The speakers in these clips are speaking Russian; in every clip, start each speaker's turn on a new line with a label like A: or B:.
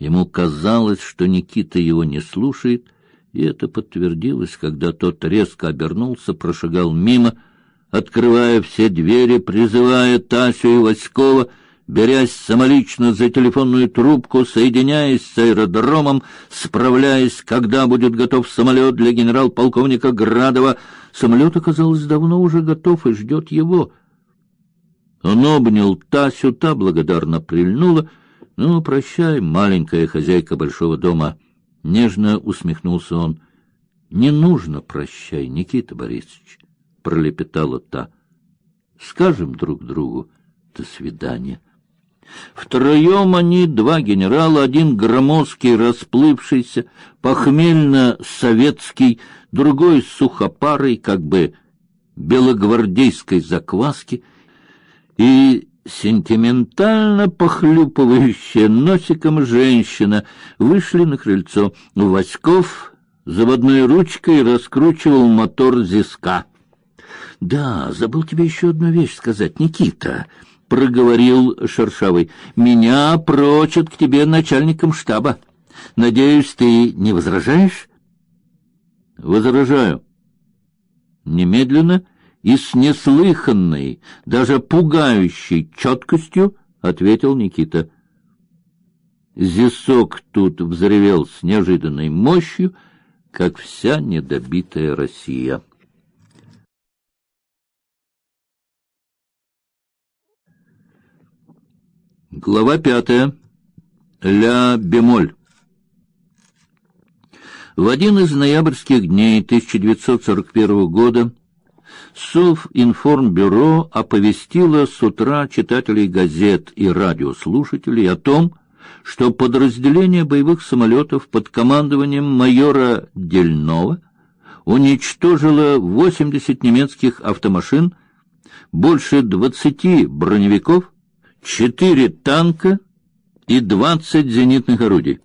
A: Ему казалось, что Никита его не слушает, и это подтвердилось, когда тот резко обернулся, прошагал мимо, открывая все двери, призывая Тасю и Васькова, берясь самолично за телефонную трубку, соединяясь с аэродромом, справляясь, когда будет готов самолет для генерал-полковника Градова. Самолет, оказалось, давно уже готов и ждет его. Он обнял Тасю, та благодарно прильнула. «Ну, прощай, маленькая хозяйка большого дома». Нежно усмехнулся он. «Не нужно прощай, Никита Борисович», — пролепетала та. «Скажем друг другу «до свидания». Втроем они, два генерала, один громоздкий, расплывшийся, похмельно-советский, другой сухопарый, как бы белогвардейской закваски, и сентиментально похлюпывающая носиком женщина вышли на крыльцо. Васьков заводной ручкой раскручивал мотор зиска. — Да, забыл тебе еще одну вещь сказать, Никита, — проговорил Шершавый. — Меня прочат к тебе начальником штаба. Надеюсь, ты не возражаешь? — Возражаю. Немедленно и с неслыханной, даже пугающей четкостью ответил Никита. Зисок тут взревел с неожиданной мощью, как вся недобитая Россия. Глава пятая. Ля бемоль. В один из ноябрьских дней 1941 года Совинформбюро оповестило с утра читателей газет и радиослушателей о том, что подразделение боевых самолетов под командованием майора Дельнова уничтожило 80 немецких автомашин, больше 20 броневиков, 4 танка и 20 зенитных орудий.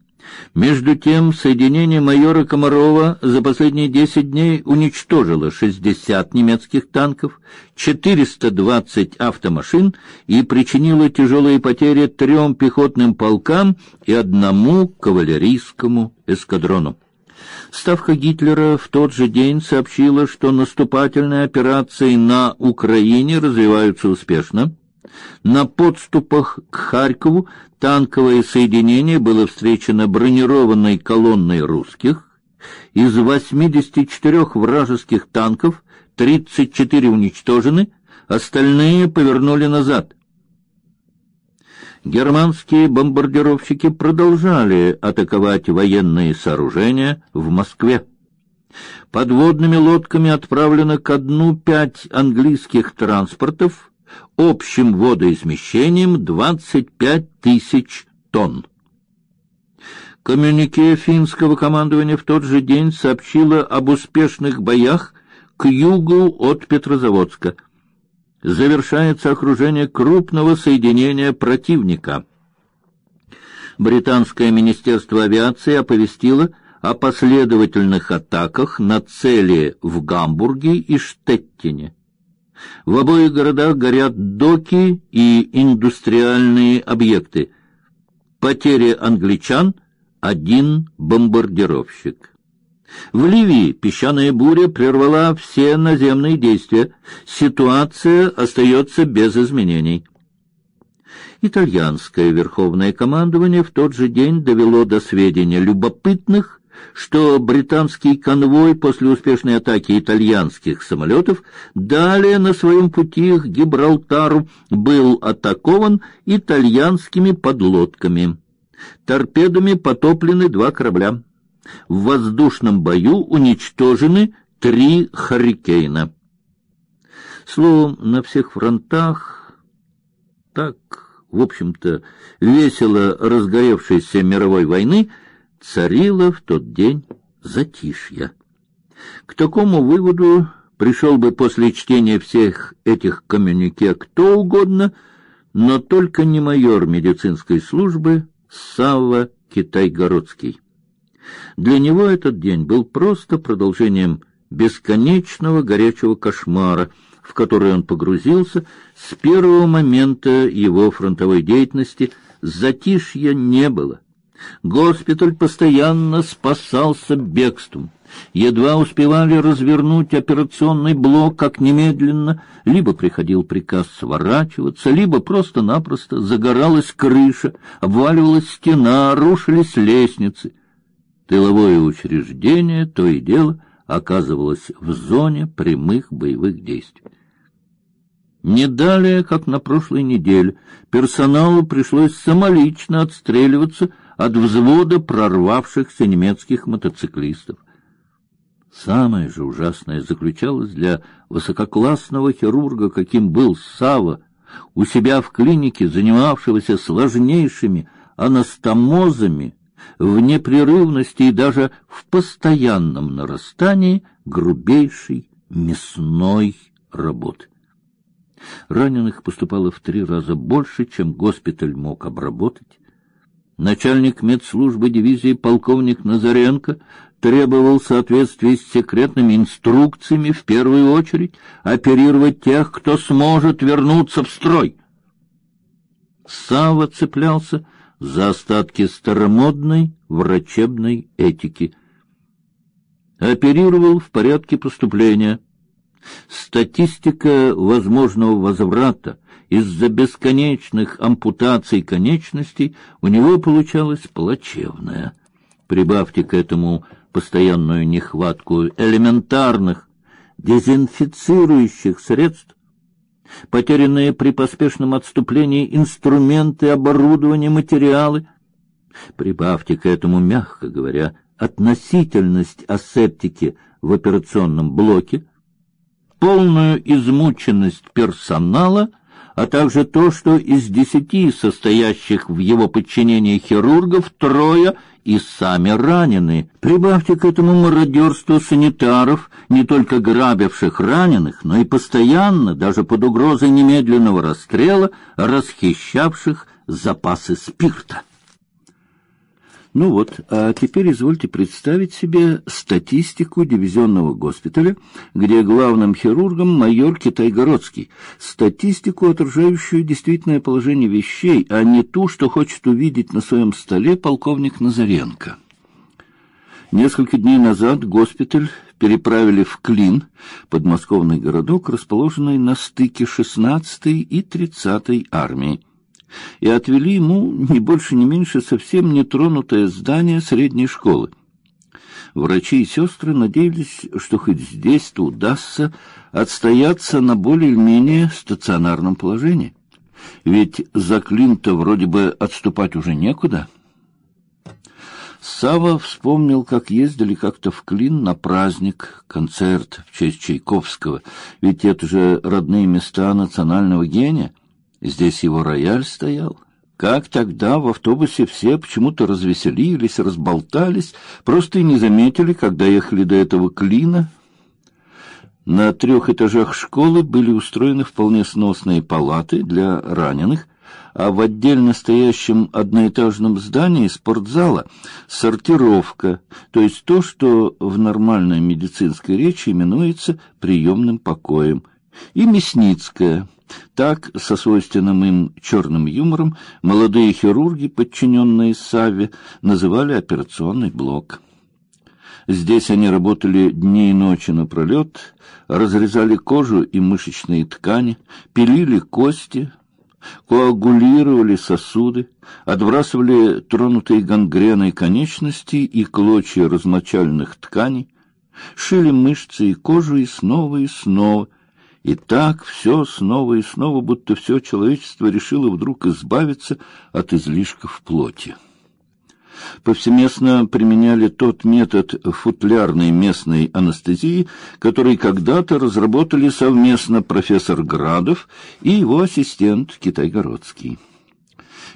A: Между тем, соединение майора Комарова за последние десять дней уничтожило 60 немецких танков, 420 автомашин и причинило тяжелые потери трем пехотным полкам и одному кавалерийскому эскадрону. Ставка Гитлера в тот же день сообщила, что наступательные операции на Украине развиваются успешно. На подступах к Харькову танковое соединение было встречено бронированной колонной русских. Из 84 вражеских танков 34 уничтожены, остальные повернули назад. Германские бомбардировщики продолжали атаковать военные сооружения в Москве. Подводными лодками отправлено ко дну пять английских транспортов общим водоизмещением 25 тысяч тонн. Коммюнике финского командования в тот же день сообщило об успешных боях к югу от Петрозаводска. Завершается окружение крупного соединения противника. Британское министерство авиации оповестило о последовательных атаках на цели в Гамбурге и Штеттине. В обоих городах горят доки и индустриальные объекты. Потери англичан — один бомбардировщик. В Ливии песчаная буря прервала все наземные действия. Ситуация остается без изменений. Итальянское верховное командование в тот же день довело до сведения любопытных что британский конвой после успешной атаки итальянских самолетов далее на своем пути к Гибралтару был атакован итальянскими подлодками. Торпедами потоплены два корабля. В воздушном бою уничтожены три «Харрикейна». Словом, на всех фронтах так, в общем-то, весело разгоревшейся мировой войны – царило в тот день затишье. К такому выводу пришел бы после чтения всех этих коммюнике кто угодно, но только не майор медицинской службы Савва Китайгородский. Для него этот день был просто продолжением бесконечного горячего кошмара, в который он погрузился с первого момента его фронтовой деятельности. Затишья не было. Госпиталь постоянно спасался бегством. Едва успевали развернуть операционный блок, как немедленно либо приходил приказ сворачиваться, либо просто-напросто загоралась крыша, обваливалась стена, рушились лестницы. Тыловое учреждение то и дело оказывалось в зоне прямых боевых действий. Не далее, как на прошлой неделе, персоналу пришлось самолично отстреливаться от взвода прорвавшихся немецких мотоциклистов. Самое же ужасное заключалось для высококлассного хирурга, каким был Сава, у себя в клинике, занимавшегося сложнейшими анастомозами, в непрерывности и даже в постоянном нарастании грубейшей мясной работы. Раненых поступало в три раза больше, чем госпиталь мог обработать. Начальник медслужбы дивизии полковник Назаренко требовал в соответствии с секретными инструкциями в первую очередь оперировать тех, кто сможет вернуться в строй. Сава цеплялся за остатки старомодной врачебной этики. Оперировал в порядке поступления. Статистика возможного возврата из-за бесконечных ампутаций конечностей у него получалась плачевная. Прибавьте к этому постоянную нехватку элементарных дезинфицирующих средств, потерянные при поспешном отступлении инструменты, оборудование, материалы. Прибавьте к этому, мягко говоря, относительность асептики в операционном блоке, полную измученность персонала, а также то, что из десяти состоящих в его подчинении хирургов трое и сами ранены. Прибавьте к этому мародерство санитаров, не только грабивших раненых, но и постоянно, даже под угрозой немедленного расстрела, расхищавших запасы спирта. Ну вот, а теперь извольте представить себе статистику дивизионного госпиталя, где главным хирургом майор Китайгородский. Статистику, отражающую действительное положение вещей, а не ту, что хочет увидеть на своем столе полковник Назаренко. Несколько дней назад госпиталь переправили в Клин, подмосковный городок, расположенный на стыке 16-й и 30-й армии и отвели ему не больше, не меньше совсем нетронутое здание средней школы. Врачи и сестры надеялись, что хоть здесь-то удастся отстояться на более-менее стационарном положении. Ведь за Клинта вроде бы отступать уже некуда. Сава вспомнил, как ездили как-то в Клин на праздник, концерт в честь Чайковского, ведь это же родные места национального гения — Здесь его рояль стоял. Как тогда в автобусе все почему-то развеселились, разболтались, просто и не заметили, когда ехали до этого клина. На трех этажах школы были устроены вполне сносные палаты для раненых, а в отдельно стоящем одноэтажном здании спортзала сортировка, то есть то, что в нормальной медицинской речи именуется приемным покоем, и мясницкая – так, со свойственным им черным юмором, молодые хирурги, подчиненные Савве, называли операционный блок. Здесь они работали дни и ночи напролет, разрезали кожу и мышечные ткани, пилили кости, коагулировали сосуды, отбрасывали тронутые гангреной конечности и клочья размочальных тканей, шили мышцы и кожу и снова и снова, и так все снова и снова, будто все человечество решило вдруг избавиться от излишков плоти. Повсеместно применяли тот метод футлярной местной анестезии, который когда-то разработали совместно профессор Градов и его ассистент Китайгородский.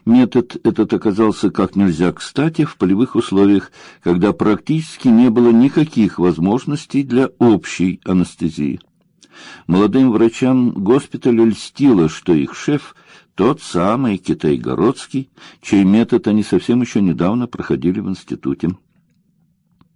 A: Метод этот оказался как нельзя кстати в полевых условиях, когда практически не было никаких возможностей для общей анестезии. Молодым врачам госпиталя льстило, что их шеф тот самый Китайгородский, чей метод они совсем еще недавно проходили в институте.